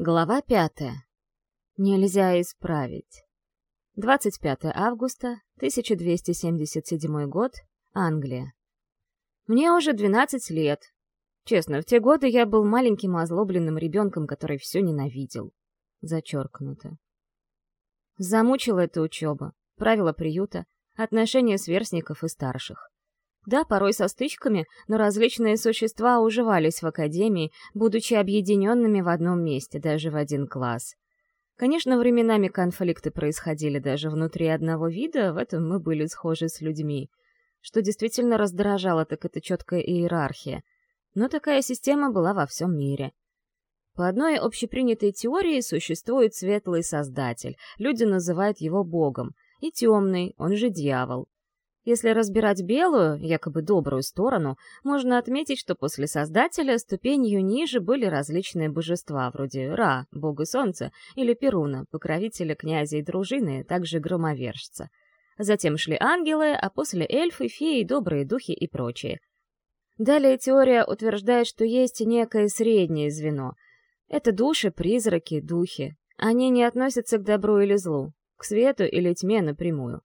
Глава пятая. Нельзя исправить. 25 августа 1277 год, Англия. Мне уже 12 лет. Честно, в те годы я был маленьким озлобленным ребенком, который все ненавидел. Зачеркнуто. Замучила эта учеба, правила приюта, отношения сверстников и старших. Да, порой со стычками, но различные существа уживались в академии, будучи объединенными в одном месте, даже в один класс. Конечно, временами конфликты происходили даже внутри одного вида, в этом мы были схожи с людьми. Что действительно раздражало, так это четкая иерархия. Но такая система была во всем мире. По одной общепринятой теории существует светлый создатель, люди называют его богом, и темный, он же дьявол. Если разбирать белую, якобы добрую сторону, можно отметить, что после Создателя ступенью ниже были различные божества, вроде Ра, бога солнца, или Перуна, покровителя князя и дружины, также громовержца. Затем шли ангелы, а после эльфы, феи, добрые духи и прочие. Далее теория утверждает, что есть некое среднее звено. Это души, призраки, духи. Они не относятся к добру или злу, к свету или тьме напрямую.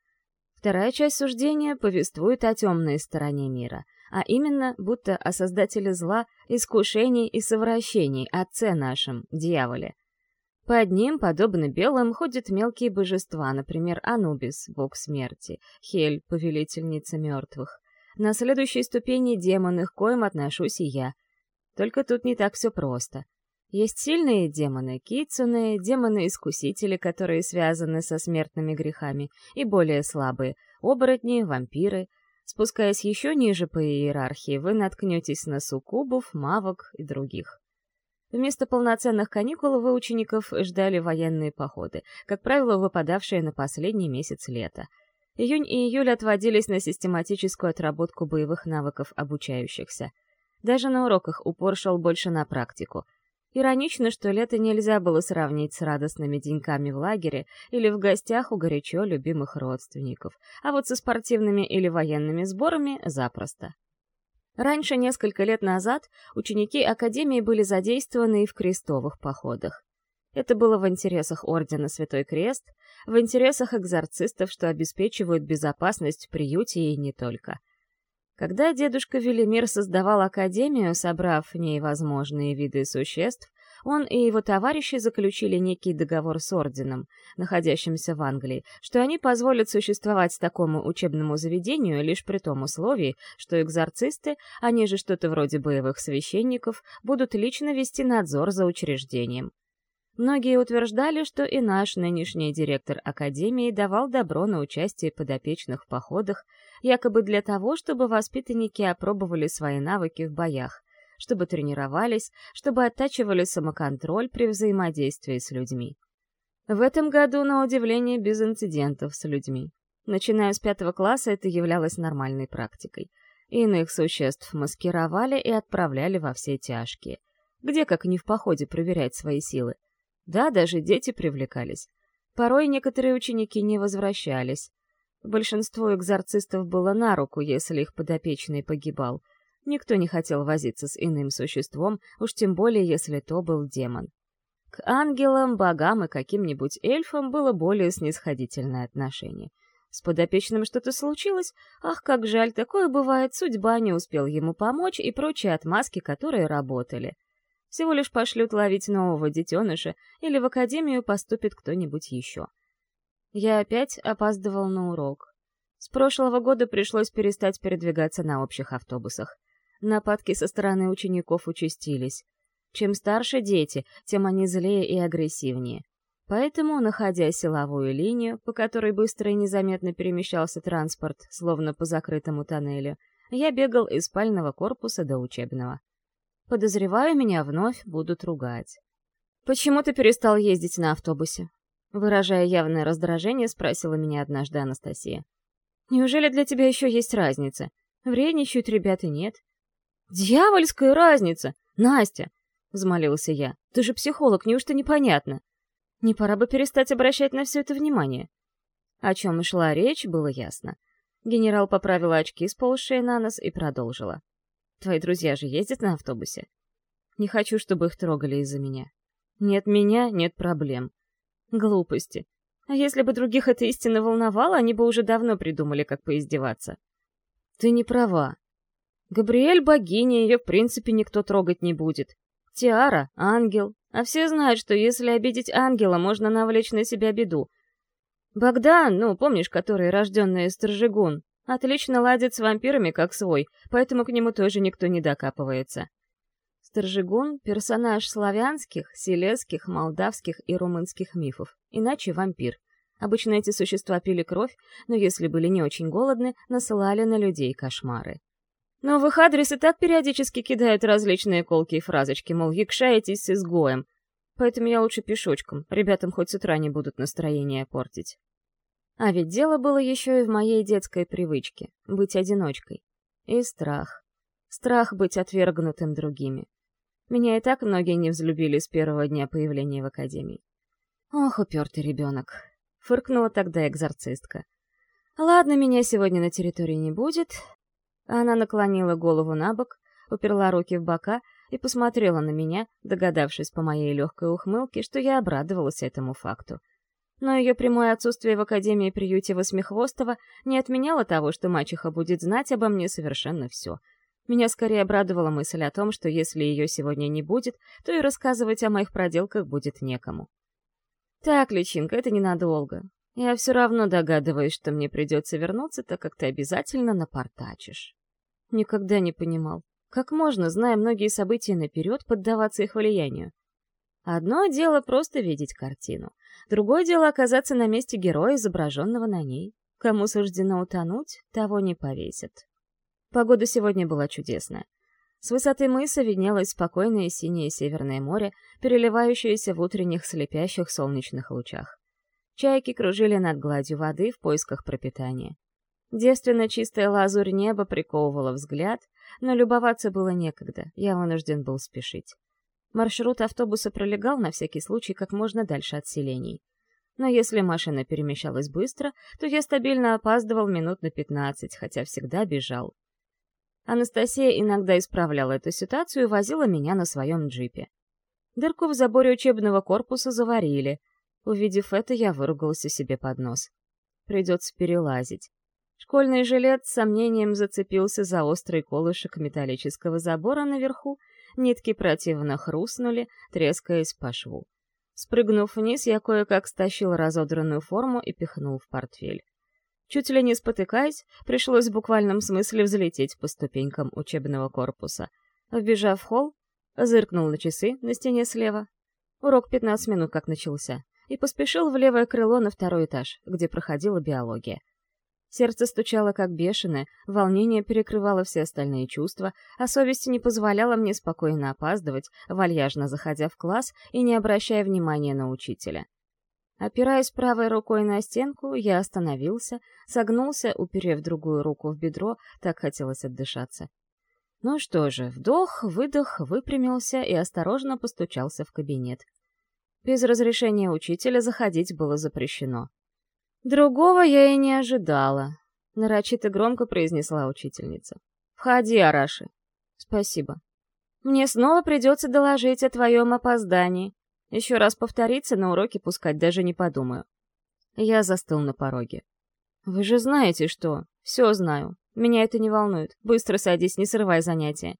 Вторая часть суждения повествует о темной стороне мира, а именно, будто о создателе зла, искушений и совращений, отце нашем, дьяволе. Под ним, подобно белым, ходят мелкие божества, например, Анубис, бог смерти, Хель, повелительница мертвых. На следующей ступени демоны, к коим отношусь и я. Только тут не так все просто. Есть сильные демоны, кицуны, демоны-искусители, которые связаны со смертными грехами, и более слабые — оборотни, вампиры. Спускаясь еще ниже по иерархии, вы наткнетесь на суккубов, мавок и других. Вместо полноценных каникул вы учеников ждали военные походы, как правило, выпадавшие на последний месяц лета. Июнь и июль отводились на систематическую отработку боевых навыков обучающихся. Даже на уроках упор шел больше на практику — Иронично, что лето нельзя было сравнить с радостными деньками в лагере или в гостях у горячо любимых родственников, а вот со спортивными или военными сборами — запросто. Раньше, несколько лет назад, ученики Академии были задействованы и в крестовых походах. Это было в интересах Ордена Святой Крест, в интересах экзорцистов, что обеспечивают безопасность в приюте и не только — когда дедушка Велимир создавал Академию, собрав в ней возможные виды существ, он и его товарищи заключили некий договор с Орденом, находящимся в Англии, что они позволят существовать такому учебному заведению лишь при том условии, что экзорцисты, они же что-то вроде боевых священников, будут лично вести надзор за учреждением. Многие утверждали, что и наш нынешний директор Академии давал добро на участие подопечных в походах, якобы для того, чтобы воспитанники опробовали свои навыки в боях, чтобы тренировались, чтобы оттачивали самоконтроль при взаимодействии с людьми. В этом году, на удивление, без инцидентов с людьми. Начиная с пятого класса это являлось нормальной практикой. Иных существ маскировали и отправляли во все тяжкие. Где, как не в походе, проверять свои силы? Да, даже дети привлекались. Порой некоторые ученики не возвращались. Большинству экзорцистов было на руку, если их подопечный погибал. Никто не хотел возиться с иным существом, уж тем более, если то был демон. К ангелам, богам и каким-нибудь эльфам было более снисходительное отношение. С подопечным что-то случилось? Ах, как жаль, такое бывает, судьба не успел ему помочь и прочие отмазки, которые работали. Всего лишь пошлют ловить нового детеныша, или в академию поступит кто-нибудь еще. Я опять опаздывал на урок. С прошлого года пришлось перестать передвигаться на общих автобусах. Нападки со стороны учеников участились. Чем старше дети, тем они злее и агрессивнее. Поэтому, находя силовую линию, по которой быстро и незаметно перемещался транспорт, словно по закрытому тоннелю, я бегал из спального корпуса до учебного. Подозреваю, меня вновь будут ругать. «Почему ты перестал ездить на автобусе?» Выражая явное раздражение, спросила меня однажды Анастасия. «Неужели для тебя еще есть разница? Вредничают ребята нет?» «Дьявольская разница! Настя!» — взмолился я. «Ты же психолог, неужто непонятно? Не пора бы перестать обращать на все это внимание?» О чем и шла речь, было ясно. Генерал поправила очки, сползшие на нос, и продолжила. Твои друзья же ездят на автобусе. Не хочу, чтобы их трогали из-за меня. Нет меня — нет проблем. Глупости. А если бы других эта истина волновала, они бы уже давно придумали, как поиздеваться. Ты не права. Габриэль — богиня, ее в принципе никто трогать не будет. Тиара — ангел, а все знают, что если обидеть ангела, можно навлечь на себя беду. Богдан, ну, помнишь, который рожденный Сторжигун, отлично ладит с вампирами как свой, поэтому к нему тоже никто не докапывается. Сторжигун — персонаж славянских, селезских, молдавских и румынских мифов, иначе вампир. Обычно эти существа пили кровь, но если были не очень голодны, насылали на людей кошмары. Но в их адрес и так периодически кидают различные колки и фразочки, мол, якшаетесь с изгоем. Поэтому я лучше пешочком, ребятам хоть с утра не будут настроение портить. А ведь дело было еще и в моей детской привычке — быть одиночкой. И страх. Страх быть отвергнутым другими. Меня и так многие не взлюбили с первого дня появления в академии. Ох, упертый ребенок. Фыркнула тогда экзорцистка. Ладно, меня сегодня на территории не будет. Она наклонила голову на бок, уперла руки в бока и посмотрела на меня, догадавшись по моей легкой ухмылке, что я обрадовалась этому факту. Но ее прямое отсутствие в Академии приюте Восьмихвостого не отменяло того, что мачеха будет знать обо мне совершенно все — меня скорее обрадовала мысль о том, что если ее сегодня не будет, то и рассказывать о моих проделках будет некому. Так, личинка, это ненадолго. Я все равно догадываюсь, что мне придется вернуться, так как ты обязательно напортачишь. Никогда не понимал, как можно, зная многие события наперед, поддаваться их влиянию. Одно дело просто видеть картину, другое дело оказаться на месте героя, изображенного на ней. Кому суждено утонуть, того не повесят. Погода сегодня была чудесная. С высоты мыса виднелось спокойное синее Северное море, переливающееся в утренних слепящих солнечных лучах. Чайки кружили над гладью воды в поисках пропитания. Девственно чистая лазурь неба приковывала взгляд, но любоваться было некогда, я вынужден был спешить. Маршрут автобуса пролегал на всякий случай как можно дальше от селений. Но если машина перемещалась быстро, то я стабильно опаздывал минут на пятнадцать, хотя всегда бежал. Анастасия иногда исправляла эту ситуацию и возила меня на своем джипе. Дырку в заборе учебного корпуса заварили. Увидев это, я выругался себе под нос. Придется перелазить. Школьный жилет с сомнением зацепился за острый колышек металлического забора наверху, нитки противно хрустнули, трескаясь по шву. Спрыгнув вниз, я кое-как стащил разодранную форму и пихнул в портфель. Чуть ли не спотыкаясь, пришлось в буквальном смысле взлететь по ступенькам учебного корпуса. Вбежав в холл, зыркнул на часы на стене слева. Урок 15 минут как начался. И поспешил в левое крыло на второй этаж, где проходила биология. Сердце стучало как бешеное, волнение перекрывало все остальные чувства, а совесть не позволяла мне спокойно опаздывать, вальяжно заходя в класс и не обращая внимания на учителя. Опираясь правой рукой на стенку, я остановился, согнулся, уперев другую руку в бедро, так хотелось отдышаться. Ну что же, вдох, выдох, выпрямился и осторожно постучался в кабинет. Без разрешения учителя заходить было запрещено. Другого я и не ожидала, нарочито громко произнесла учительница. Входи, Араши. Спасибо. Мне снова придется доложить о твоем опоздании. Еще раз повториться на уроке пускать даже не подумаю. Я застыл на пороге. Вы же знаете, что... Все знаю. Меня это не волнует. Быстро садись, не срывай занятия.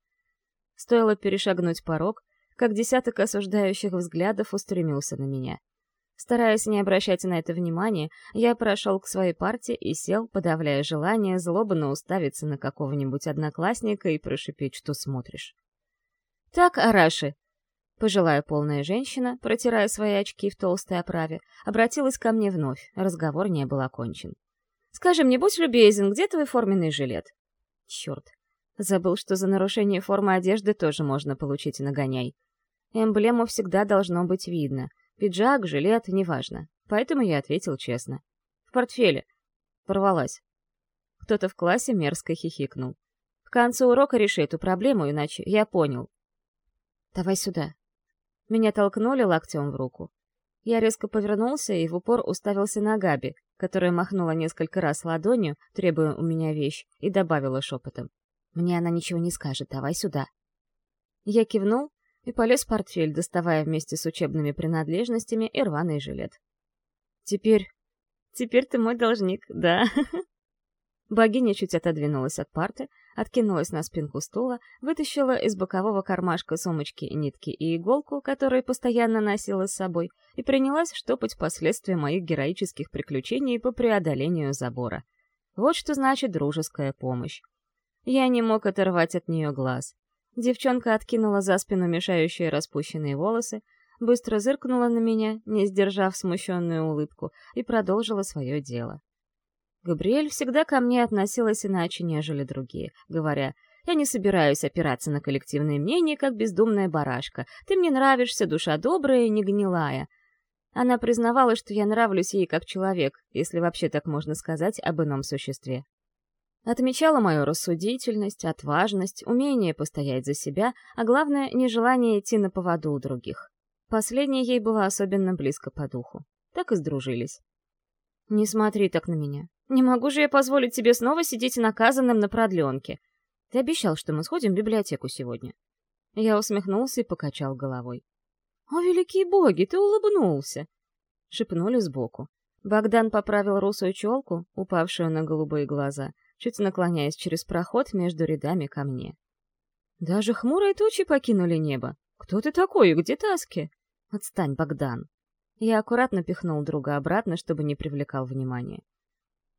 Стоило перешагнуть порог, как десяток осуждающих взглядов устремился на меня. Стараясь не обращать на это внимания, я прошел к своей парте и сел, подавляя желание злобно уставиться на какого-нибудь одноклассника и прошипеть, что смотришь. «Так, Араши, Пожилая полная женщина, протирая свои очки в толстой оправе, обратилась ко мне вновь, разговор не был окончен. «Скажи мне, будь любезен, где твой форменный жилет?» «Черт, забыл, что за нарушение формы одежды тоже можно получить нагоняй. Эмблему всегда должно быть видно. Пиджак, жилет, неважно. Поэтому я ответил честно. «В портфеле». Порвалась. Кто-то в классе мерзко хихикнул. «К концу урока реши эту проблему, иначе я понял». «Давай сюда», меня толкнули локтем в руку. Я резко повернулся и в упор уставился на Габи, которая махнула несколько раз ладонью, требуя у меня вещь, и добавила шепотом. «Мне она ничего не скажет, давай сюда». Я кивнул, и полез в портфель, доставая вместе с учебными принадлежностями и рваный жилет. «Теперь... теперь ты мой должник, да?» Богиня чуть отодвинулась от парты, откинулась на спинку стула, вытащила из бокового кармашка сумочки нитки и иголку, которые постоянно носила с собой, и принялась штопать последствия моих героических приключений по преодолению забора. Вот что значит дружеская помощь. Я не мог оторвать от нее глаз. Девчонка откинула за спину мешающие распущенные волосы, быстро зыркнула на меня, не сдержав смущенную улыбку, и продолжила свое дело. Габриэль всегда ко мне относилась иначе, нежели другие, говоря, «Я не собираюсь опираться на коллективное мнение, как бездумная барашка. Ты мне нравишься, душа добрая и не гнилая». Она признавала, что я нравлюсь ей как человек, если вообще так можно сказать об ином существе. Отмечала мою рассудительность, отважность, умение постоять за себя, а главное, нежелание идти на поводу у других. Последнее ей было особенно близко по духу. Так и сдружились. «Не смотри так на меня. Не могу же я позволить тебе снова сидеть наказанным на продленке. Ты обещал, что мы сходим в библиотеку сегодня». Я усмехнулся и покачал головой. «О, великие боги, ты улыбнулся!» Шепнули сбоку. Богдан поправил русую челку, упавшую на голубые глаза, чуть наклоняясь через проход между рядами ко мне. «Даже хмурые тучи покинули небо. Кто ты такой и где таски?» «Отстань, Богдан!» Я аккуратно пихнул друга обратно, чтобы не привлекал внимания.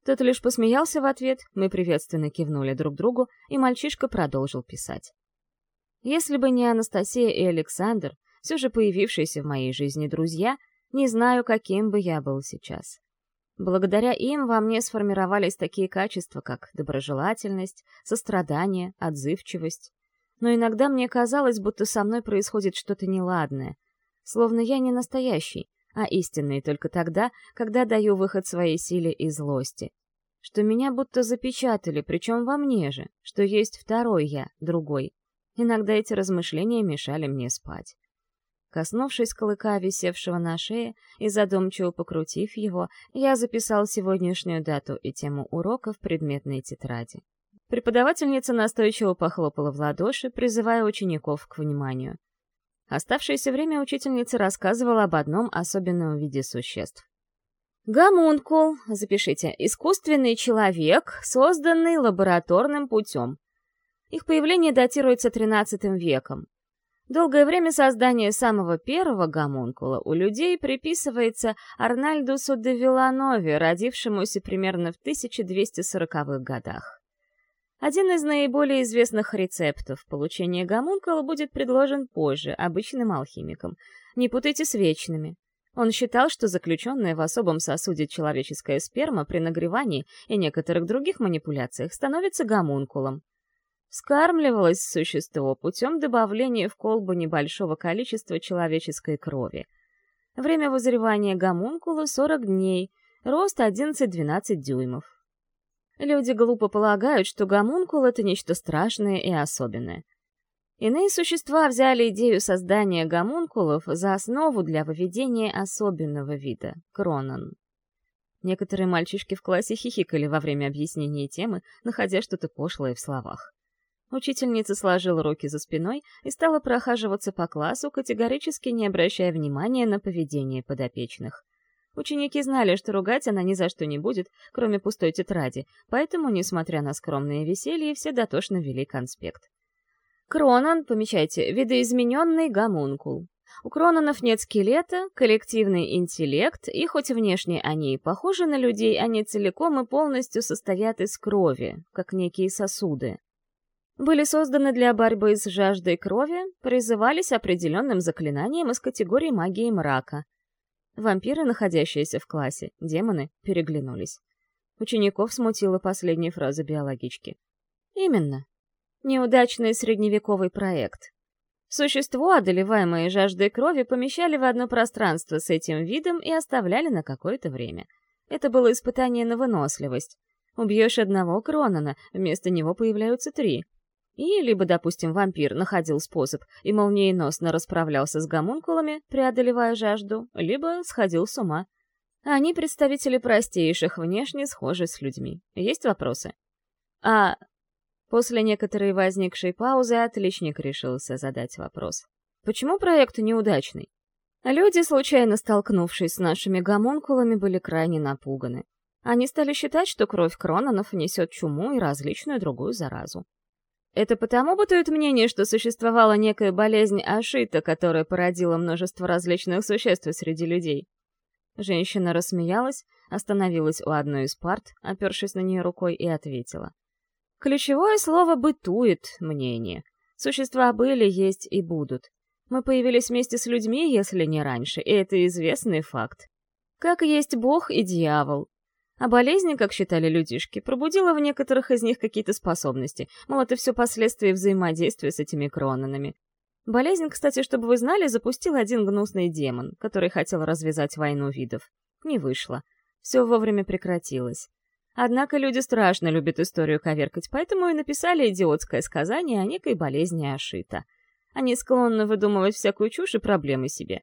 Тот лишь посмеялся в ответ, мы приветственно кивнули друг другу, и мальчишка продолжил писать. Если бы не Анастасия и Александр, все же появившиеся в моей жизни друзья, не знаю, каким бы я был сейчас. Благодаря им во мне сформировались такие качества, как доброжелательность, сострадание, отзывчивость. Но иногда мне казалось, будто со мной происходит что-то неладное, словно я не настоящий, а истинный только тогда, когда даю выход своей силе и злости. Что меня будто запечатали, причем во мне же, что есть второй я, другой. Иногда эти размышления мешали мне спать. Коснувшись клыка, висевшего на шее, и задумчиво покрутив его, я записал сегодняшнюю дату и тему урока в предметной тетради. Преподавательница настойчиво похлопала в ладоши, призывая учеников к вниманию. Оставшееся время учительница рассказывала об одном особенном виде существ. Гомункул, запишите, искусственный человек, созданный лабораторным путем. Их появление датируется XIII веком. Долгое время создание самого первого гомункула у людей приписывается Арнальдусу де Виланове, родившемуся примерно в 1240-х годах. Один из наиболее известных рецептов получения гомункула будет предложен позже, обычным алхимиком. Не путайте с вечными. Он считал, что заключенная в особом сосуде человеческая сперма при нагревании и некоторых других манипуляциях становится гомункулом. Скармливалось существо путем добавления в колбу небольшого количества человеческой крови. Время вызревания гомункула — 40 дней, рост 11-12 дюймов. Люди глупо полагают, что гомункул — это нечто страшное и особенное. Иные существа взяли идею создания гомункулов за основу для выведения особенного вида — кронон. Некоторые мальчишки в классе хихикали во время объяснения темы, находя что-то пошлое в словах. Учительница сложила руки за спиной и стала прохаживаться по классу, категорически не обращая внимания на поведение подопечных. Ученики знали, что ругать она ни за что не будет, кроме пустой тетради, поэтому, несмотря на скромное веселье, все дотошно вели конспект. Кронон, помечайте, видоизмененный гомункул. У крононов нет скелета, коллективный интеллект, и хоть внешне они и похожи на людей, они целиком и полностью состоят из крови, как некие сосуды. Были созданы для борьбы с жаждой крови, призывались определенным заклинанием из категории магии мрака, Вампиры, находящиеся в классе, демоны, переглянулись. Учеников смутила последняя фраза биологички. Именно. Неудачный средневековый проект. Существо, одолеваемое жаждой крови, помещали в одно пространство с этим видом и оставляли на какое-то время. Это было испытание на выносливость. Убьешь одного Кронона, вместо него появляются три. И либо, допустим, вампир находил способ и молниеносно расправлялся с гомункулами, преодолевая жажду, либо сходил с ума. Они представители простейших, внешне схожи с людьми. Есть вопросы? А... После некоторой возникшей паузы отличник решился задать вопрос. Почему проект неудачный? Люди, случайно столкнувшись с нашими гомункулами, были крайне напуганы. Они стали считать, что кровь Крононов несет чуму и различную другую заразу. Это потому бытует мнение, что существовала некая болезнь Ашита, которая породила множество различных существ среди людей. Женщина рассмеялась, остановилась у одной из парт, опершись на нее рукой, и ответила. Ключевое слово «бытует» мнение. Существа были, есть и будут. Мы появились вместе с людьми, если не раньше, и это известный факт. Как есть бог и дьявол, а болезнь, как считали людишки, пробудила в некоторых из них какие-то способности. Мол, это все последствия взаимодействия с этими крононами. Болезнь, кстати, чтобы вы знали, запустил один гнусный демон, который хотел развязать войну видов. Не вышло. Все вовремя прекратилось. Однако люди страшно любят историю коверкать, поэтому и написали идиотское сказание о некой болезни Ашита. Они склонны выдумывать всякую чушь и проблемы себе.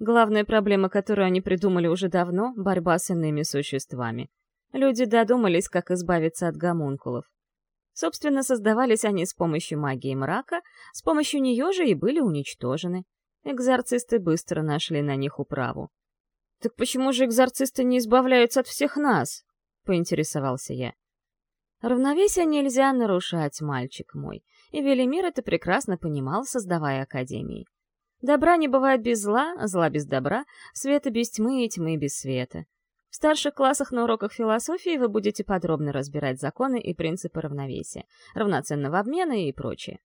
Главная проблема, которую они придумали уже давно — борьба с иными существами. Люди додумались, как избавиться от гомункулов. Собственно, создавались они с помощью магии мрака, с помощью нее же и были уничтожены. Экзорцисты быстро нашли на них управу. «Так почему же экзорцисты не избавляются от всех нас?» — поинтересовался я. Равновесие нельзя нарушать, мальчик мой, и Велимир это прекрасно понимал, создавая Академии. Добра не бывает без зла, зла без добра, света без тьмы и тьмы без света. В старших классах на уроках философии вы будете подробно разбирать законы и принципы равновесия, равноценного обмена и прочее.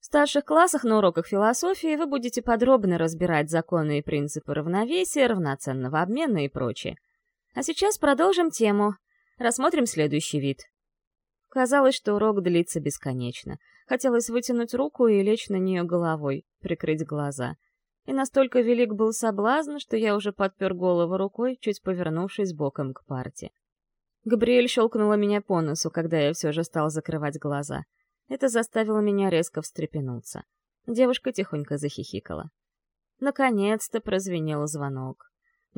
В старших классах на уроках философии вы будете подробно разбирать законы и принципы равновесия, равноценного обмена и прочее. А сейчас продолжим тему. Рассмотрим следующий вид. Казалось, что урок длится бесконечно. Хотелось вытянуть руку и лечь на нее головой, прикрыть глаза. И настолько велик был соблазн, что я уже подпер голову рукой, чуть повернувшись боком к парте. Габриэль щелкнула меня по носу, когда я все же стал закрывать глаза. Это заставило меня резко встрепенуться. Девушка тихонько захихикала. Наконец-то прозвенел звонок.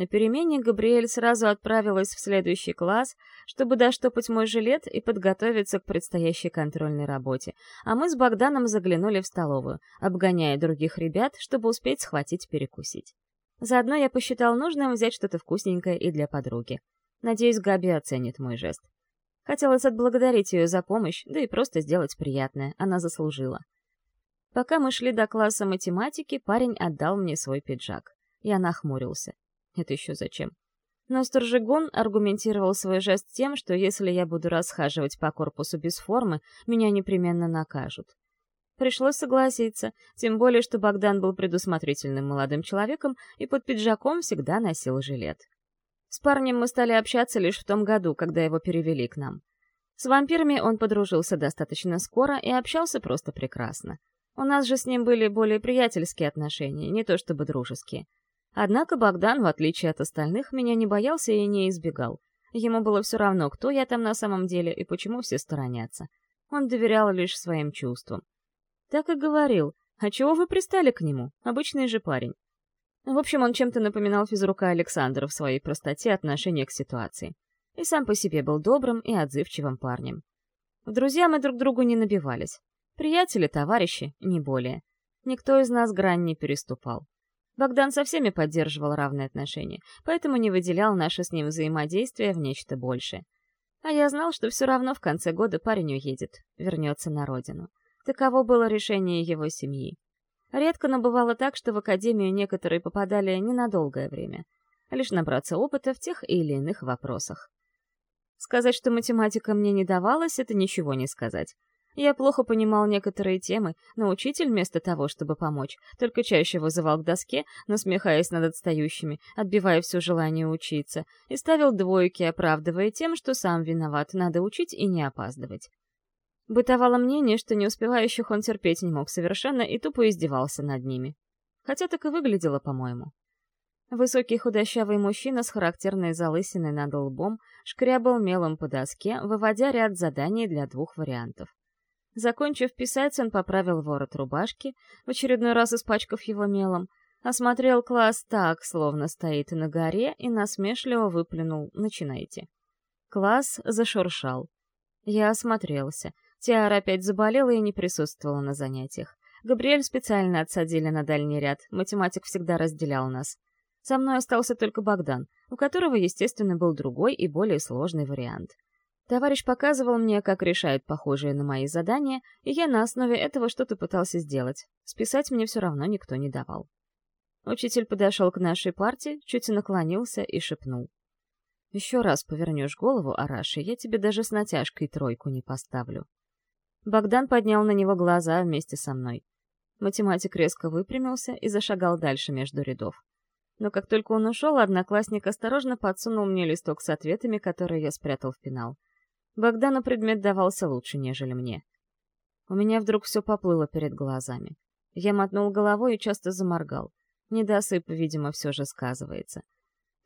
На перемене Габриэль сразу отправилась в следующий класс, чтобы доштопать мой жилет и подготовиться к предстоящей контрольной работе, а мы с Богданом заглянули в столовую, обгоняя других ребят, чтобы успеть схватить перекусить. Заодно я посчитал нужным взять что-то вкусненькое и для подруги. Надеюсь, Габи оценит мой жест. Хотелось отблагодарить ее за помощь, да и просто сделать приятное, она заслужила. Пока мы шли до класса математики, парень отдал мне свой пиджак. Я нахмурился. Это еще зачем? Но Сторжегон аргументировал свой жест тем, что если я буду расхаживать по корпусу без формы, меня непременно накажут. Пришлось согласиться, тем более, что Богдан был предусмотрительным молодым человеком и под пиджаком всегда носил жилет. С парнем мы стали общаться лишь в том году, когда его перевели к нам. С вампирами он подружился достаточно скоро и общался просто прекрасно. У нас же с ним были более приятельские отношения, не то чтобы дружеские. Однако Богдан, в отличие от остальных, меня не боялся и не избегал. Ему было все равно, кто я там на самом деле и почему все сторонятся. Он доверял лишь своим чувствам. Так и говорил, а чего вы пристали к нему? Обычный же парень. В общем, он чем-то напоминал физрука Александра в своей простоте отношения к ситуации. И сам по себе был добрым и отзывчивым парнем. В друзья мы друг другу не набивались. Приятели, товарищи, не более. Никто из нас грань не переступал. Богдан со всеми поддерживал равные отношения, поэтому не выделял наше с ним взаимодействие в нечто большее. А я знал, что все равно в конце года парень уедет, вернется на родину. Таково было решение его семьи. Редко, но бывало так, что в академию некоторые попадали ненадолгое время, лишь набраться опыта в тех или иных вопросах. Сказать, что математика мне не давалась, это ничего не сказать. Я плохо понимал некоторые темы, но учитель вместо того, чтобы помочь, только чаще вызывал к доске, насмехаясь над отстающими, отбивая все желание учиться, и ставил двойки, оправдывая тем, что сам виноват, надо учить и не опаздывать. Бытовало мнение, что не успевающих он терпеть не мог совершенно и тупо издевался над ними. Хотя так и выглядело, по-моему. Высокий худощавый мужчина с характерной залысиной над лбом шкрябал мелом по доске, выводя ряд заданий для двух вариантов. Закончив писать, он поправил ворот рубашки, в очередной раз испачкав его мелом, осмотрел класс так, словно стоит на горе, и насмешливо выплюнул «Начинайте». Класс зашуршал. Я осмотрелся. Тиара опять заболела и не присутствовала на занятиях. Габриэль специально отсадили на дальний ряд, математик всегда разделял нас. Со мной остался только Богдан, у которого, естественно, был другой и более сложный вариант. Товарищ показывал мне, как решают похожие на мои задания, и я на основе этого что-то пытался сделать. Списать мне все равно никто не давал. Учитель подошел к нашей партии, чуть наклонился и шепнул. «Еще раз повернешь голову, Араши, я тебе даже с натяжкой тройку не поставлю». Богдан поднял на него глаза вместе со мной. Математик резко выпрямился и зашагал дальше между рядов. Но как только он ушел, одноклассник осторожно подсунул мне листок с ответами, которые я спрятал в пенал. Богдану предмет давался лучше, нежели мне. У меня вдруг все поплыло перед глазами. Я мотнул головой и часто заморгал. Недосып, видимо, все же сказывается.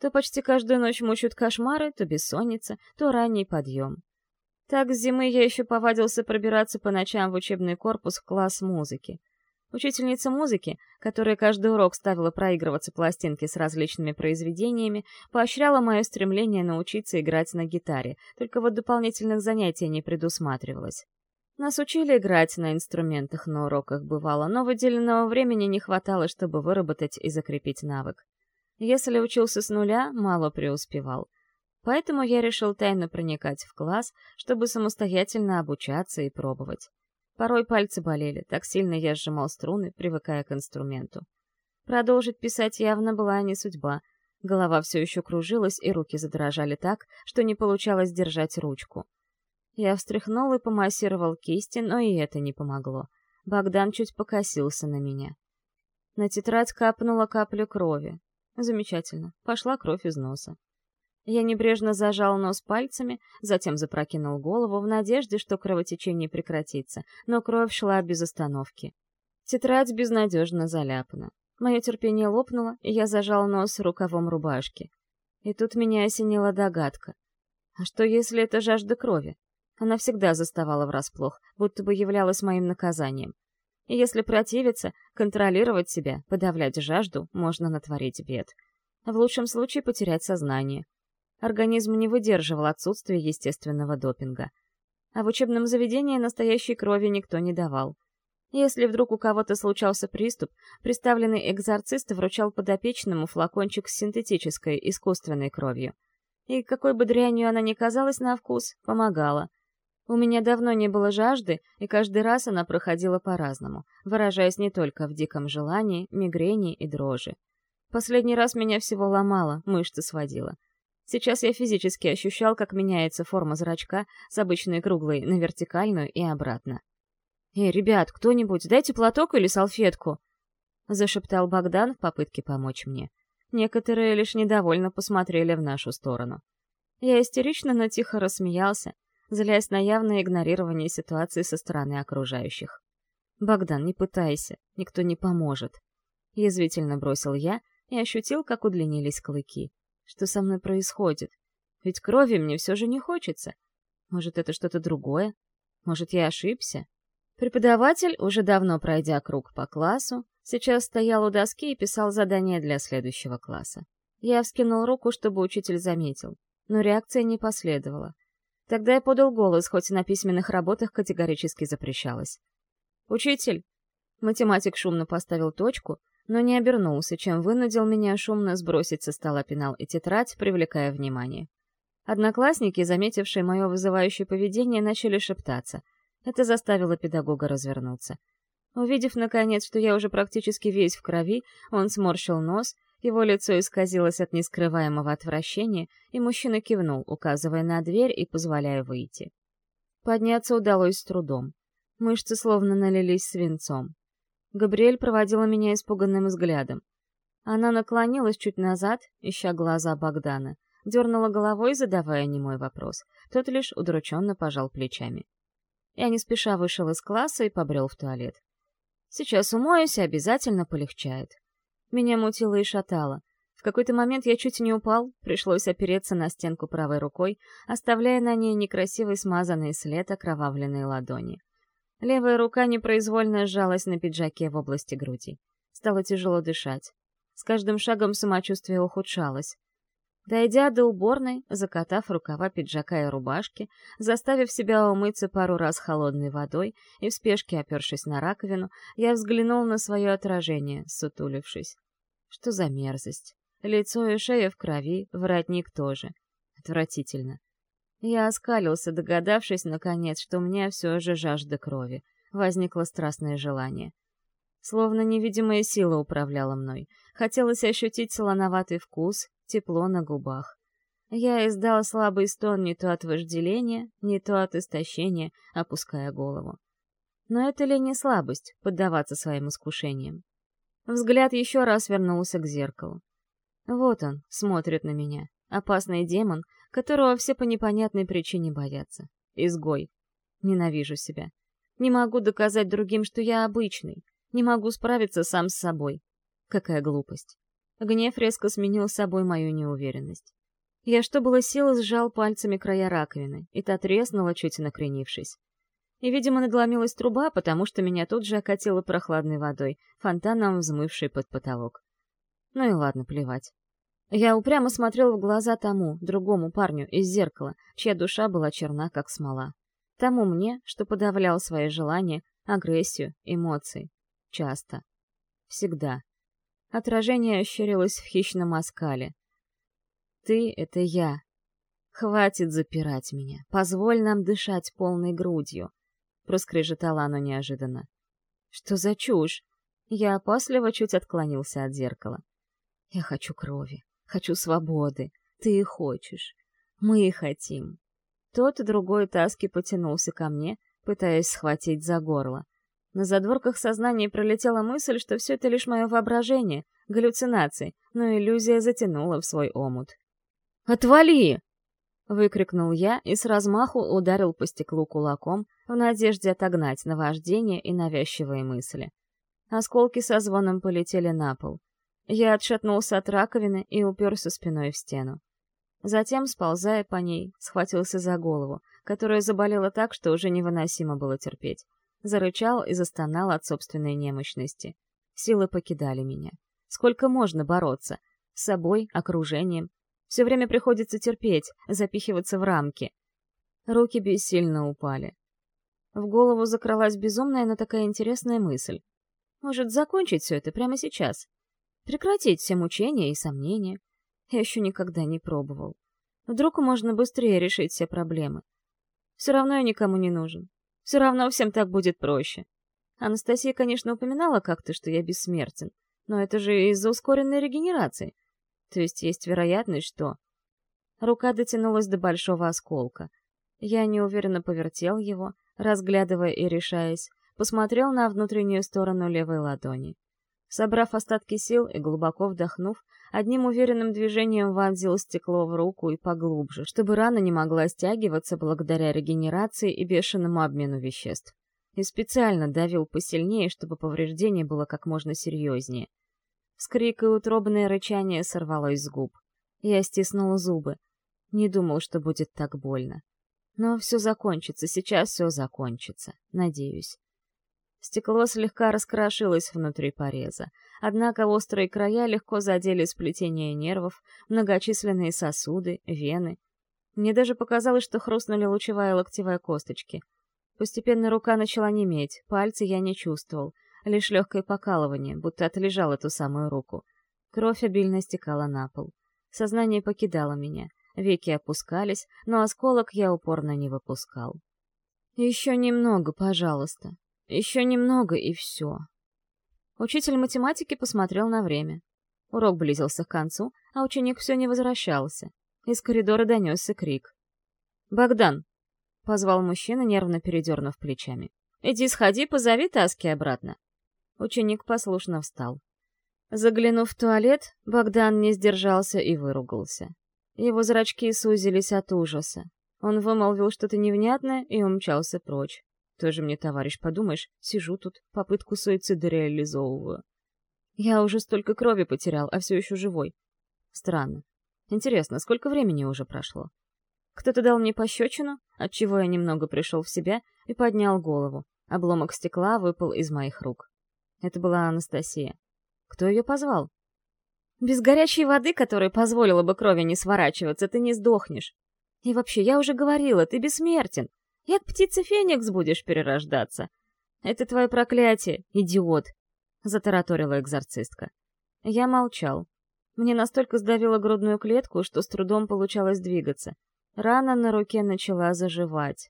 То почти каждую ночь мучают кошмары, то бессонница, то ранний подъем. Так с зимы я еще повадился пробираться по ночам в учебный корпус в класс музыки. Учительница музыки, которая каждый урок ставила проигрываться пластинки с различными произведениями, поощряла мое стремление научиться играть на гитаре, только вот дополнительных занятий не предусматривалось. Нас учили играть на инструментах на уроках бывало, но выделенного времени не хватало, чтобы выработать и закрепить навык. Если учился с нуля, мало преуспевал. Поэтому я решил тайно проникать в класс, чтобы самостоятельно обучаться и пробовать. Порой пальцы болели, так сильно я сжимал струны, привыкая к инструменту. Продолжить писать явно была не судьба. Голова все еще кружилась, и руки задрожали так, что не получалось держать ручку. Я встряхнул и помассировал кисти, но и это не помогло. Богдан чуть покосился на меня. На тетрадь капнула капля крови. Замечательно. Пошла кровь из носа. Я небрежно зажал нос пальцами, затем запрокинул голову в надежде, что кровотечение прекратится, но кровь шла без остановки. Тетрадь безнадежно заляпана. Мое терпение лопнуло, и я зажал нос рукавом рубашки. И тут меня осенила догадка. А что, если это жажда крови? Она всегда заставала врасплох, будто бы являлась моим наказанием. И если противиться, контролировать себя, подавлять жажду, можно натворить бед. В лучшем случае потерять сознание. Организм не выдерживал отсутствия естественного допинга. А в учебном заведении настоящей крови никто не давал. Если вдруг у кого-то случался приступ, представленный экзорцист вручал подопечному флакончик с синтетической, искусственной кровью. И какой бы дрянью она ни казалась на вкус, помогала — у меня давно не было жажды, и каждый раз она проходила по-разному, выражаясь не только в диком желании, мигрени и дрожи. Последний раз меня всего ломало, мышцы сводило. Сейчас я физически ощущал, как меняется форма зрачка с обычной круглой на вертикальную и обратно. «Эй, ребят, кто-нибудь, дайте платок или салфетку!» — зашептал Богдан в попытке помочь мне. Некоторые лишь недовольно посмотрели в нашу сторону. Я истерично, но тихо рассмеялся, злясь на явное игнорирование ситуации со стороны окружающих. «Богдан, не пытайся, никто не поможет», — язвительно бросил я и ощутил, как удлинились клыки. «Что со мной происходит? Ведь крови мне все же не хочется. Может, это что-то другое? Может, я ошибся?» Преподаватель, уже давно пройдя круг по классу, сейчас стоял у доски и писал задание для следующего класса. Я вскинул руку, чтобы учитель заметил, но реакция не последовала. Тогда я подал голос, хоть и на письменных работах категорически запрещалось. «Учитель!» Математик шумно поставил точку, но не обернулся, чем вынудил меня шумно сбросить со стола пенал и тетрадь, привлекая внимание. Одноклассники, заметившие мое вызывающее поведение, начали шептаться. Это заставило педагога развернуться. Увидев, наконец, что я уже практически весь в крови, он сморщил нос его лицо исказилось от нескрываемого отвращения, и мужчина кивнул, указывая на дверь и позволяя выйти. Подняться удалось с трудом. Мышцы словно налились свинцом. Габриэль проводила меня испуганным взглядом. Она наклонилась чуть назад, ища глаза Богдана, дернула головой, задавая немой вопрос. Тот лишь удрученно пожал плечами. Я не спеша вышел из класса и побрел в туалет. Сейчас умоюсь, и обязательно полегчает. Меня мутило и шатало. В какой-то момент я чуть не упал, пришлось опереться на стенку правой рукой, оставляя на ней некрасивый смазанный след окровавленной ладони. Левая рука непроизвольно сжалась на пиджаке в области груди. Стало тяжело дышать. С каждым шагом самочувствие ухудшалось. Дойдя до уборной, закатав рукава пиджака и рубашки, заставив себя умыться пару раз холодной водой и в спешке опершись на раковину, я взглянул на свое отражение, сутулившись. Что за мерзость? Лицо и шея в крови, воротник тоже. Отвратительно. Я оскалился, догадавшись, наконец, что у меня все же жажда крови. Возникло страстное желание. Словно невидимая сила управляла мной. Хотелось ощутить солоноватый вкус, тепло на губах. Я издал слабый стон не то от вожделения, не то от истощения, опуская голову. Но это ли не слабость — поддаваться своим искушениям? Взгляд еще раз вернулся к зеркалу. Вот он, смотрит на меня. Опасный демон, которого все по непонятной причине боятся. Изгой. Ненавижу себя. Не могу доказать другим, что я обычный. Не могу справиться сам с собой. Какая глупость. Гнев резко сменил собой мою неуверенность. Я, что было силы, сжал пальцами края раковины, и та треснула, чуть накренившись. И, видимо, надломилась труба, потому что меня тут же окатило прохладной водой, фонтаном взмывшей под потолок. Ну и ладно, плевать. Я упрямо смотрел в глаза тому, другому парню из зеркала, чья душа была черна, как смола. Тому мне, что подавлял свои желания, агрессию, эмоции. Часто. Всегда. Отражение ощерилось в хищном оскале. «Ты — это я. Хватит запирать меня. Позволь нам дышать полной грудью», — проскрежетало оно неожиданно. «Что за чушь?» Я опасливо чуть отклонился от зеркала. «Я хочу крови, хочу свободы. Ты хочешь. Мы хотим». Тот другой Таски потянулся ко мне, пытаясь схватить за горло. На задворках сознания пролетела мысль, что все это лишь мое воображение, галлюцинации, но иллюзия затянула в свой омут. «Отвали!» — выкрикнул я и с размаху ударил по стеклу кулаком в надежде отогнать наваждение и навязчивые мысли. Осколки со звоном полетели на пол. Я отшатнулся от раковины и уперся спиной в стену. Затем, сползая по ней, схватился за голову, которая заболела так, что уже невыносимо было терпеть зарычал и застонал от собственной немощности. Силы покидали меня. Сколько можно бороться? С собой, окружением. Все время приходится терпеть, запихиваться в рамки. Руки бессильно упали. В голову закралась безумная, но такая интересная мысль. Может, закончить все это прямо сейчас? Прекратить все мучения и сомнения? Я еще никогда не пробовал. Вдруг можно быстрее решить все проблемы. Все равно я никому не нужен. Все равно всем так будет проще. Анастасия, конечно, упоминала как-то, что я бессмертен, но это же из-за ускоренной регенерации. То есть есть вероятность, что... Рука дотянулась до большого осколка. Я неуверенно повертел его, разглядывая и решаясь, посмотрел на внутреннюю сторону левой ладони. Собрав остатки сил и глубоко вдохнув, одним уверенным движением вонзил стекло в руку и поглубже, чтобы рана не могла стягиваться благодаря регенерации и бешеному обмену веществ. И специально давил посильнее, чтобы повреждение было как можно серьезнее. Скрик и утробное рычание сорвалось с губ. Я стиснул зубы. Не думал, что будет так больно. Но все закончится, сейчас все закончится. Надеюсь. Стекло слегка раскрошилось внутри пореза. Однако острые края легко задели сплетение нервов, многочисленные сосуды, вены. Мне даже показалось, что хрустнули лучевая локтевая косточки. Постепенно рука начала неметь, пальцы я не чувствовал, лишь легкое покалывание, будто отлежал эту самую руку. Кровь обильно стекала на пол. Сознание покидало меня, веки опускались, но осколок я упорно не выпускал. «Еще немного, пожалуйста», еще немного, и все. Учитель математики посмотрел на время. Урок близился к концу, а ученик все не возвращался. Из коридора донесся крик. «Богдан!» — позвал мужчина, нервно передернув плечами. «Иди сходи, позови Таски обратно». Ученик послушно встал. Заглянув в туалет, Богдан не сдержался и выругался. Его зрачки сузились от ужаса. Он вымолвил что-то невнятное и умчался прочь. Тоже мне, товарищ, подумаешь, сижу тут, попытку суицида реализовываю. Я уже столько крови потерял, а все еще живой. Странно. Интересно, сколько времени уже прошло? Кто-то дал мне пощечину, отчего я немного пришел в себя и поднял голову. Обломок стекла выпал из моих рук. Это была Анастасия. Кто ее позвал? Без горячей воды, которая позволила бы крови не сворачиваться, ты не сдохнешь. И вообще, я уже говорила, ты бессмертен. Як птица Феникс будешь перерождаться. Это твое проклятие, идиот, — затараторила экзорцистка. Я молчал. Мне настолько сдавило грудную клетку, что с трудом получалось двигаться. Рана на руке начала заживать.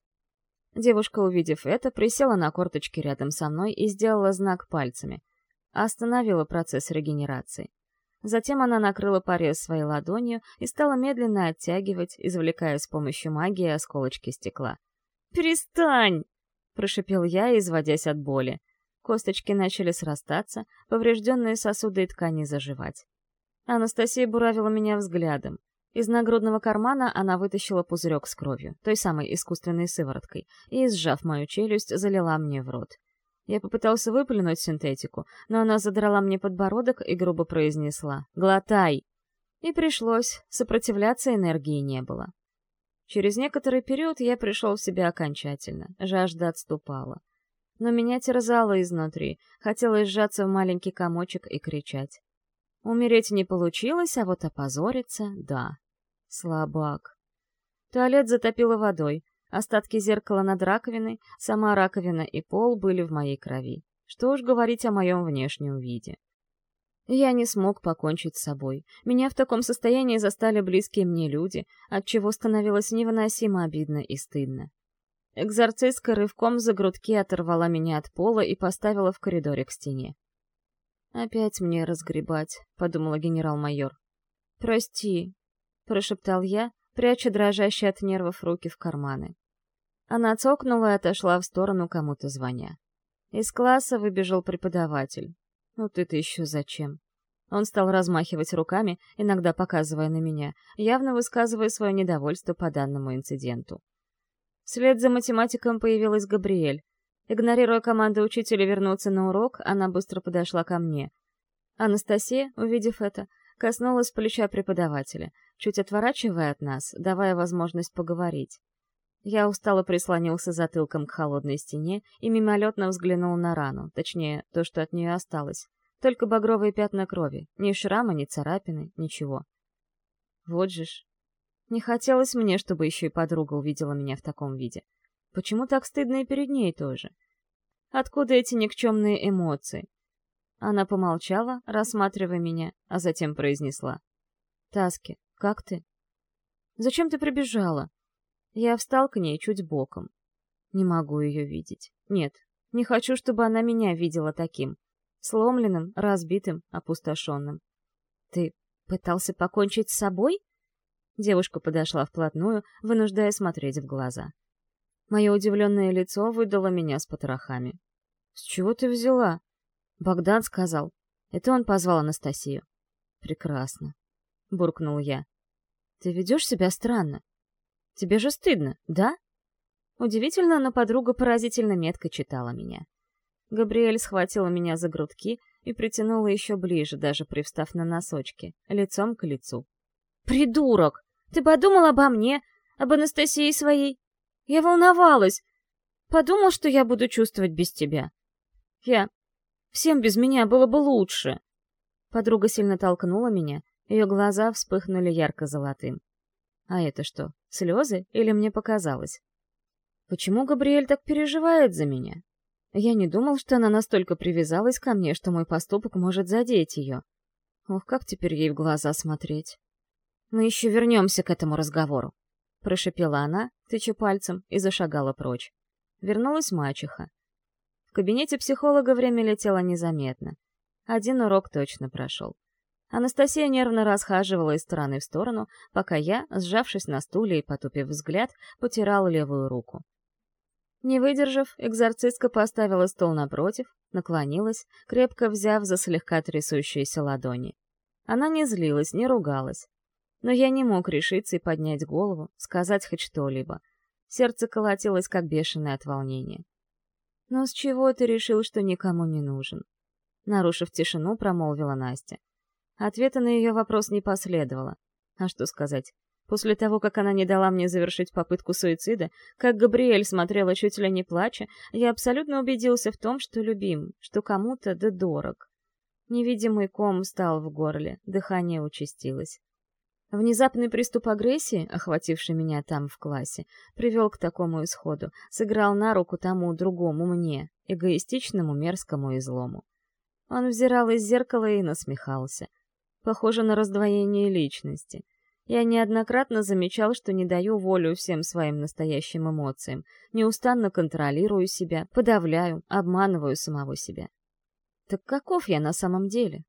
Девушка, увидев это, присела на корточки рядом со мной и сделала знак пальцами. Остановила процесс регенерации. Затем она накрыла порез своей ладонью и стала медленно оттягивать, извлекая с помощью магии осколочки стекла. «Перестань!» — прошипел я, изводясь от боли. Косточки начали срастаться, поврежденные сосуды и ткани заживать. Анастасия буравила меня взглядом. Из нагрудного кармана она вытащила пузырек с кровью, той самой искусственной сывороткой, и, сжав мою челюсть, залила мне в рот. Я попытался выплюнуть синтетику, но она задрала мне подбородок и грубо произнесла «Глотай!». И пришлось, сопротивляться энергии не было. Через некоторый период я пришел в себя окончательно, жажда отступала. Но меня терзало изнутри, хотелось сжаться в маленький комочек и кричать. Умереть не получилось, а вот опозориться — да. Слабак. Туалет затопило водой, остатки зеркала над раковиной, сама раковина и пол были в моей крови. Что уж говорить о моем внешнем виде. Я не смог покончить с собой. Меня в таком состоянии застали близкие мне люди, от чего становилось невыносимо обидно и стыдно. Экзорцистка рывком за грудки оторвала меня от пола и поставила в коридоре к стене. «Опять мне разгребать», — подумала генерал-майор. «Прости», — прошептал я, пряча дрожащие от нервов руки в карманы. Она цокнула и отошла в сторону кому-то звоня. Из класса выбежал преподаватель. Ну ты-то еще зачем? Он стал размахивать руками, иногда показывая на меня, явно высказывая свое недовольство по данному инциденту. Вслед за математиком появилась Габриэль. Игнорируя команду учителя вернуться на урок, она быстро подошла ко мне. Анастасия, увидев это, коснулась плеча преподавателя, чуть отворачивая от нас, давая возможность поговорить. Я устало прислонился затылком к холодной стене и мимолетно взглянул на рану, точнее, то, что от нее осталось. Только багровые пятна крови, ни шрама, ни царапины, ничего. Вот же ж. Не хотелось мне, чтобы еще и подруга увидела меня в таком виде. Почему так стыдно и перед ней тоже? Откуда эти никчемные эмоции? Она помолчала, рассматривая меня, а затем произнесла. «Таски, как ты?» «Зачем ты прибежала?» Я встал к ней чуть боком. Не могу ее видеть. Нет, не хочу, чтобы она меня видела таким. Сломленным, разбитым, опустошенным. «Ты пытался покончить с собой?» Девушка подошла вплотную, вынуждая смотреть в глаза. Мое удивленное лицо выдало меня с потрохами. «С чего ты взяла?» Богдан сказал. Это он позвал Анастасию. «Прекрасно», — буркнул я. «Ты ведешь себя странно. Тебе же стыдно, да?» Удивительно, но подруга поразительно метко читала меня. Габриэль схватила меня за грудки и притянула еще ближе, даже привстав на носочки, лицом к лицу. «Придурок! Ты подумал обо мне, об Анастасии своей? Я волновалась. Подумал, что я буду чувствовать без тебя. Я... Всем без меня было бы лучше!» Подруга сильно толкнула меня, ее глаза вспыхнули ярко-золотым. А это что, слезы или мне показалось? Почему Габриэль так переживает за меня? Я не думал, что она настолько привязалась ко мне, что мой поступок может задеть ее. Ох, как теперь ей в глаза смотреть. Мы еще вернемся к этому разговору. Прошипела она, тыча пальцем, и зашагала прочь. Вернулась мачеха. В кабинете психолога время летело незаметно. Один урок точно прошел. Анастасия нервно расхаживала из стороны в сторону, пока я, сжавшись на стуле и потупив взгляд, потирал левую руку. Не выдержав, экзорцистка поставила стол напротив, наклонилась, крепко взяв за слегка трясущиеся ладони. Она не злилась, не ругалась. Но я не мог решиться и поднять голову, сказать хоть что-либо. Сердце колотилось, как бешеное от волнения. «Но с чего ты решил, что никому не нужен?» Нарушив тишину, промолвила Настя. Ответа на ее вопрос не последовало. А что сказать? После того, как она не дала мне завершить попытку суицида, как Габриэль смотрела чуть ли не плача, я абсолютно убедился в том, что любим, что кому-то да дорог. Невидимый ком стал в горле, дыхание участилось. Внезапный приступ агрессии, охвативший меня там в классе, привел к такому исходу, сыграл на руку тому другому мне, эгоистичному, мерзкому и злому. Он взирал из зеркала и насмехался. Похоже на раздвоение личности. Я неоднократно замечал, что не даю волю всем своим настоящим эмоциям, неустанно контролирую себя, подавляю, обманываю самого себя. Так каков я на самом деле?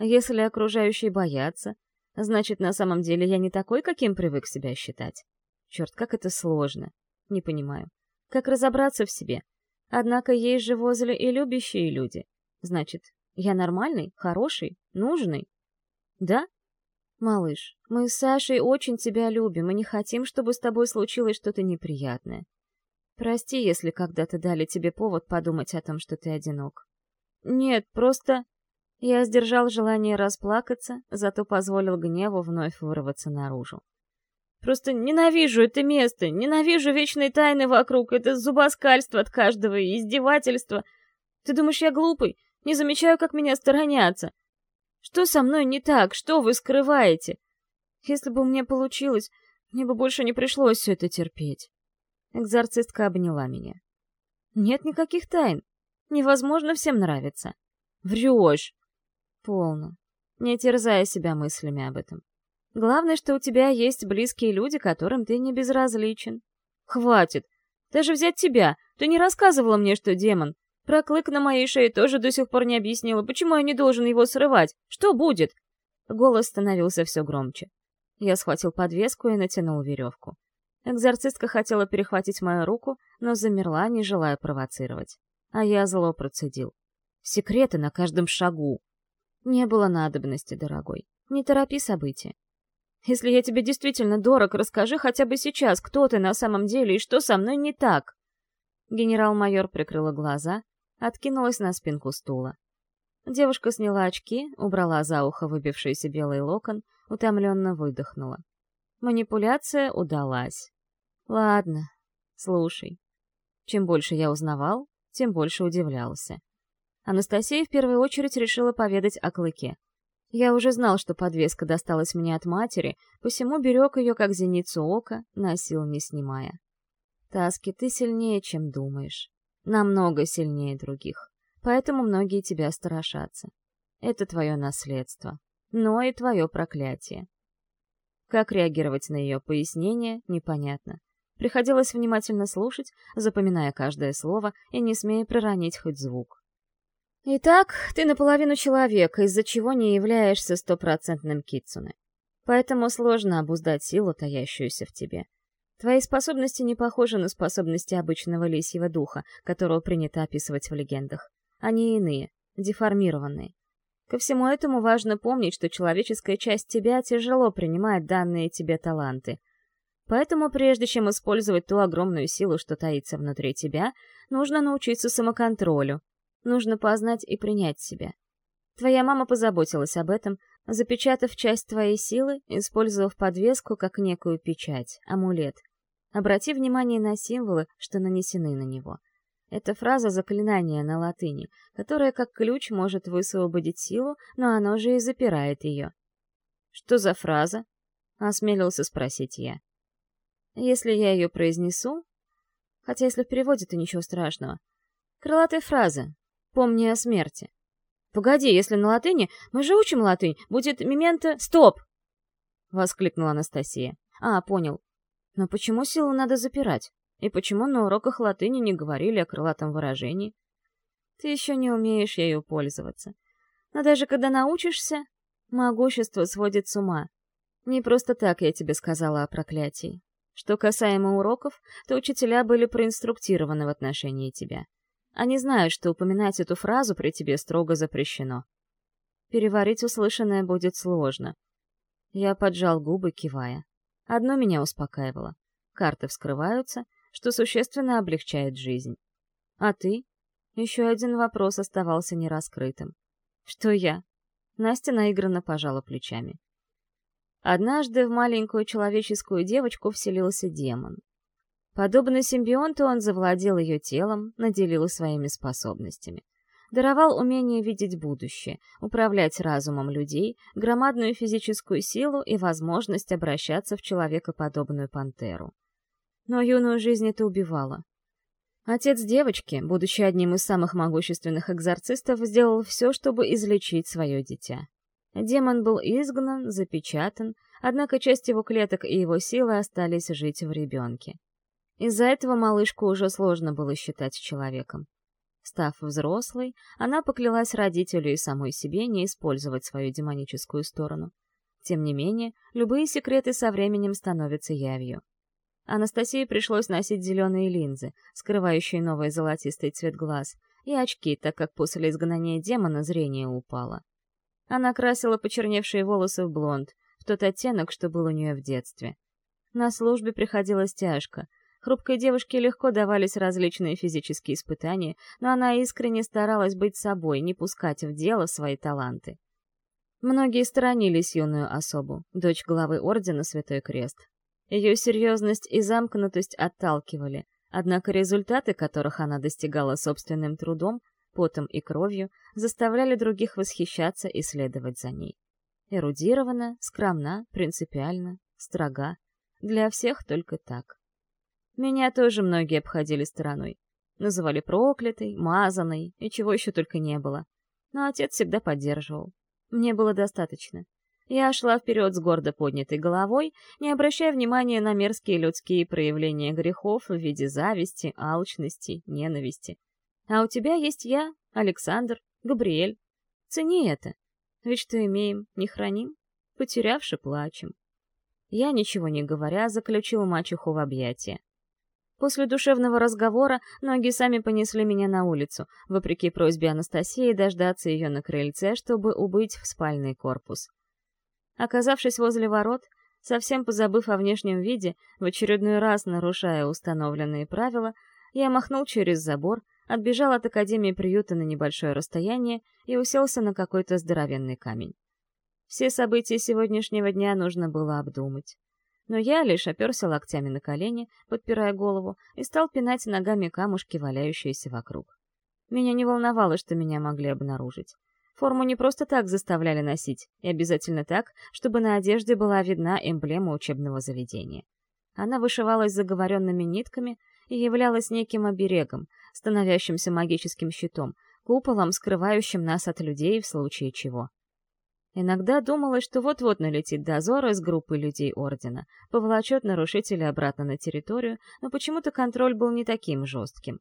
Если окружающие боятся, значит, на самом деле я не такой, каким привык себя считать. Черт, как это сложно. Не понимаю. Как разобраться в себе? Однако есть же возле и любящие люди. Значит, я нормальный, хороший, нужный? Да? Малыш, мы с Сашей очень тебя любим и не хотим, чтобы с тобой случилось что-то неприятное. Прости, если когда-то дали тебе повод подумать о том, что ты одинок. Нет, просто... Я сдержал желание расплакаться, зато позволил гневу вновь вырваться наружу. Просто ненавижу это место, ненавижу вечные тайны вокруг, это зубоскальство от каждого и издевательство. Ты думаешь, я глупый? Не замечаю, как меня сторонятся. Что со мной не так? Что вы скрываете? Если бы у меня получилось, мне бы больше не пришлось все это терпеть. Экзорцистка обняла меня. Нет никаких тайн. Невозможно всем нравиться. Врешь. Полно. Не терзая себя мыслями об этом. Главное, что у тебя есть близкие люди, которым ты не безразличен. Хватит. Даже взять тебя. Ты не рассказывала мне, что демон. Про клык на моей шее тоже до сих пор не объяснила, почему я не должен его срывать. Что будет? Голос становился все громче. Я схватил подвеску и натянул веревку. Экзорцистка хотела перехватить мою руку, но замерла, не желая провоцировать а я зло процедил. Секреты на каждом шагу. Не было надобности, дорогой. Не торопи события. Если я тебе действительно дорог, расскажи хотя бы сейчас, кто ты на самом деле и что со мной не так. Генерал-майор прикрыла глаза, откинулась на спинку стула. Девушка сняла очки, убрала за ухо выбившийся белый локон, утомленно выдохнула. Манипуляция удалась. Ладно, слушай. Чем больше я узнавал, тем больше удивлялся. Анастасия в первую очередь решила поведать о клыке. Я уже знал, что подвеска досталась мне от матери, посему берег ее как зеницу ока, носил не снимая. Таски, ты сильнее, чем думаешь. Намного сильнее других. Поэтому многие тебя страшатся. Это твое наследство. Но и твое проклятие. Как реагировать на ее пояснение, непонятно. Приходилось внимательно слушать, запоминая каждое слово и не смея проронить хоть звук. Итак, ты наполовину человек, из-за чего не являешься стопроцентным китсуне. Поэтому сложно обуздать силу, таящуюся в тебе. Твои способности не похожи на способности обычного лисьего духа, которого принято описывать в легендах. Они иные, деформированные. Ко всему этому важно помнить, что человеческая часть тебя тяжело принимает данные тебе таланты — Поэтому прежде чем использовать ту огромную силу, что таится внутри тебя, нужно научиться самоконтролю. Нужно познать и принять себя. Твоя мама позаботилась об этом, запечатав часть твоей силы, использовав подвеску как некую печать, амулет. Обрати внимание на символы, что нанесены на него. Это фраза заклинания на латыни, которая как ключ может высвободить силу, но оно же и запирает ее. «Что за фраза?» — осмелился спросить я. Если я ее произнесу... Хотя если в переводе, то ничего страшного. Крылатая фраза. Помни о смерти. Погоди, если на латыни... Мы же учим латынь. Будет мементо... Стоп! Воскликнула Анастасия. А, понял. Но почему силу надо запирать? И почему на уроках латыни не говорили о крылатом выражении? Ты еще не умеешь ею пользоваться. Но даже когда научишься, могущество сводит с ума. Не просто так я тебе сказала о проклятии. Что касаемо уроков, то учителя были проинструктированы в отношении тебя. Они знают, что упоминать эту фразу при тебе строго запрещено. Переварить услышанное будет сложно. Я поджал губы, кивая. Одно меня успокаивало. Карты вскрываются, что существенно облегчает жизнь. А ты? Еще один вопрос оставался нераскрытым. Что я? Настя наигранно пожала плечами. Однажды в маленькую человеческую девочку вселился демон. Подобно симбионту, он завладел ее телом, наделил своими способностями. Даровал умение видеть будущее, управлять разумом людей, громадную физическую силу и возможность обращаться в человекоподобную пантеру. Но юную жизнь это убивало. Отец девочки, будучи одним из самых могущественных экзорцистов, сделал все, чтобы излечить свое дитя. Демон был изгнан, запечатан, однако часть его клеток и его силы остались жить в ребенке. Из-за этого малышку уже сложно было считать человеком. Став взрослой, она поклялась родителю и самой себе не использовать свою демоническую сторону. Тем не менее, любые секреты со временем становятся явью. Анастасии пришлось носить зеленые линзы, скрывающие новый золотистый цвет глаз, и очки, так как после изгнания демона зрение упало. Она красила почерневшие волосы в блонд, в тот оттенок, что был у нее в детстве. На службе приходилось тяжко. Хрупкой девушке легко давались различные физические испытания, но она искренне старалась быть собой, не пускать в дело свои таланты. Многие сторонились юную особу, дочь главы Ордена Святой Крест. Ее серьезность и замкнутость отталкивали, однако результаты, которых она достигала собственным трудом, потом и кровью, заставляли других восхищаться и следовать за ней. Эрудирована, скромна, принципиальна, строга. Для всех только так. Меня тоже многие обходили стороной. Называли проклятой, мазаной и чего еще только не было. Но отец всегда поддерживал. Мне было достаточно. Я шла вперед с гордо поднятой головой, не обращая внимания на мерзкие людские проявления грехов в виде зависти, алчности, ненависти. А у тебя есть я, Александр, Габриэль. Цени это. Ведь что имеем, не храним, потерявши плачем. Я, ничего не говоря, заключил мачеху в объятия. После душевного разговора ноги сами понесли меня на улицу, вопреки просьбе Анастасии дождаться ее на крыльце, чтобы убыть в спальный корпус. Оказавшись возле ворот, совсем позабыв о внешнем виде, в очередной раз нарушая установленные правила, я махнул через забор, отбежал от Академии приюта на небольшое расстояние и уселся на какой-то здоровенный камень. Все события сегодняшнего дня нужно было обдумать. Но я лишь оперся локтями на колени, подпирая голову, и стал пинать ногами камушки, валяющиеся вокруг. Меня не волновало, что меня могли обнаружить. Форму не просто так заставляли носить, и обязательно так, чтобы на одежде была видна эмблема учебного заведения. Она вышивалась заговоренными нитками и являлась неким оберегом, становящимся магическим щитом, куполом, скрывающим нас от людей в случае чего. Иногда думалось, что вот-вот налетит дозор из группы людей Ордена, поволочет нарушителя обратно на территорию, но почему-то контроль был не таким жестким.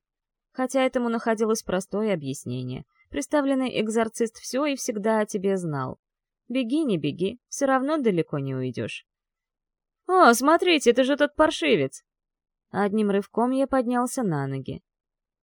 Хотя этому находилось простое объяснение. Представленный экзорцист все и всегда о тебе знал. Беги, не беги, все равно далеко не уйдешь. «О, смотрите, это же тот паршивец!» Одним рывком я поднялся на ноги.